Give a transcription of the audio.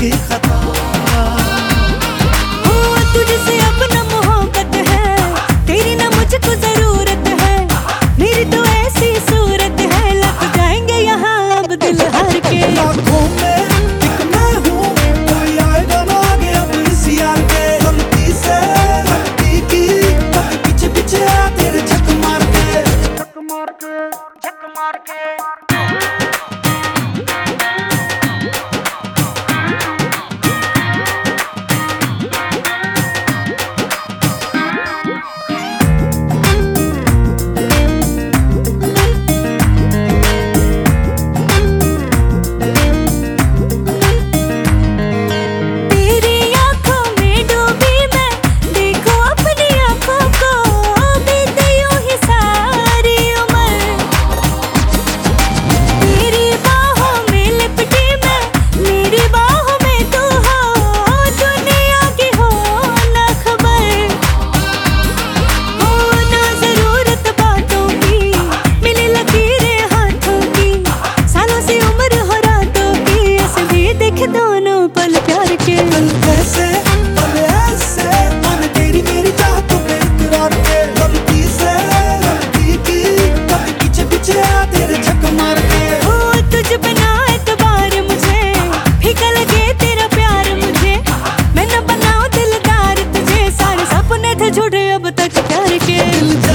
हकीकत in the